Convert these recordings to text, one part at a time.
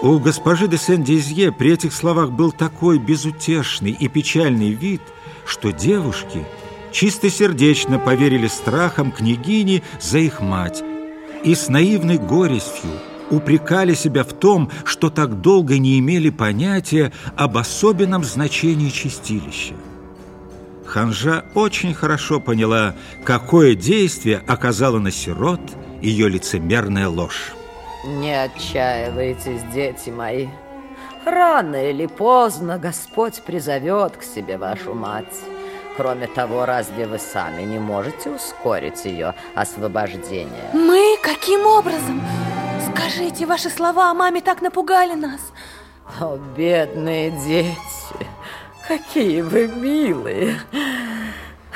У госпожи де Сен-Дизье при этих словах был такой безутешный и печальный вид, что девушки чистосердечно поверили страхам княгини за их мать и с наивной горестью упрекали себя в том, что так долго не имели понятия об особенном значении чистилища. Ханжа очень хорошо поняла, какое действие оказала на сирот ее лицемерная ложь. Не отчаивайтесь, дети мои. Рано или поздно Господь призовет к себе вашу мать. Кроме того, разве вы сами не можете ускорить ее освобождение? Мы? Каким образом? Скажите, ваши слова о маме так напугали нас. О, бедные дети, какие вы милые.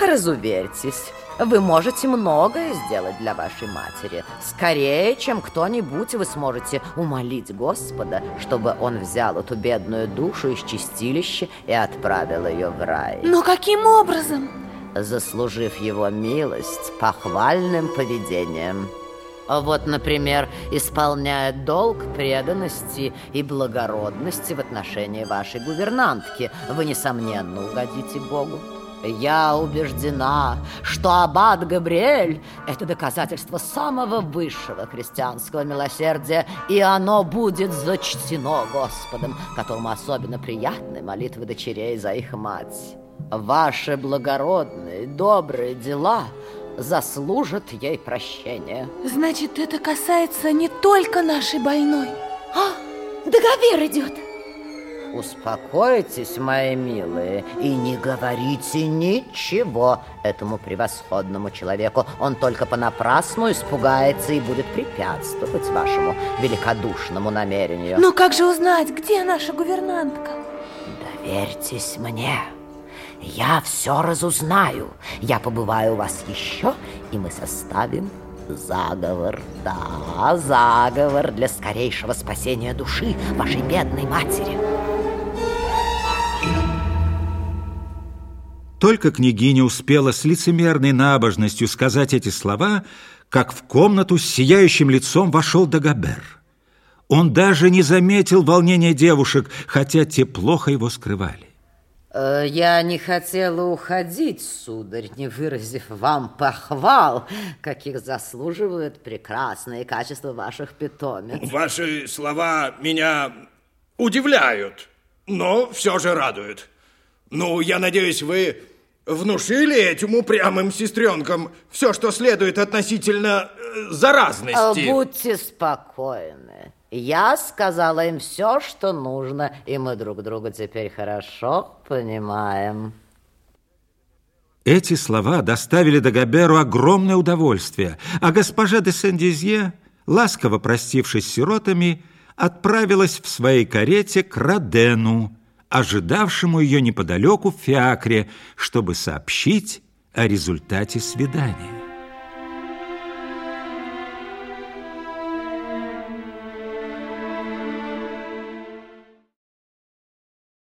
Разуверьтесь, вы можете многое сделать для вашей матери. Скорее, чем кто-нибудь, вы сможете умолить Господа, чтобы Он взял эту бедную душу из чистилища и отправил ее в рай. Но каким образом? Заслужив его милость похвальным поведением. Вот, например, исполняя долг преданности и благородности в отношении вашей гувернантки, вы, несомненно, угодите Богу. Я убеждена, что аббат Габриэль – это доказательство самого высшего христианского милосердия, и оно будет зачтено Господом, которому особенно приятны молитвы дочерей за их мать. Ваши благородные, добрые дела заслужат ей прощения. Значит, это касается не только нашей больной. А, договор идет! Успокойтесь, мои милые, и не говорите ничего этому превосходному человеку. Он только понапрасну испугается и будет препятствовать вашему великодушному намерению. Но как же узнать, где наша гувернантка? Доверьтесь мне. Я все разузнаю. Я побываю у вас еще, и мы составим заговор. Да, заговор для скорейшего спасения души вашей бедной матери. Только княгиня успела с лицемерной набожностью сказать эти слова, как в комнату с сияющим лицом вошел Дагобер. Он даже не заметил волнения девушек, хотя те плохо его скрывали. Э, я не хотела уходить, сударь, не выразив вам похвал, каких заслуживают прекрасные качества ваших питомец. Ваши слова меня удивляют, но все же радуют. Ну, я надеюсь, вы внушили этим упрямым сестренкам все, что следует относительно э, заразности. Будьте спокойны. Я сказала им все, что нужно, и мы друг друга теперь хорошо понимаем. Эти слова доставили Дагоберу огромное удовольствие, а госпожа де Сен-Дизье, ласково простившись с сиротами, отправилась в своей карете к Родену, ожидавшему ее неподалеку в Фиакре, чтобы сообщить о результате свидания.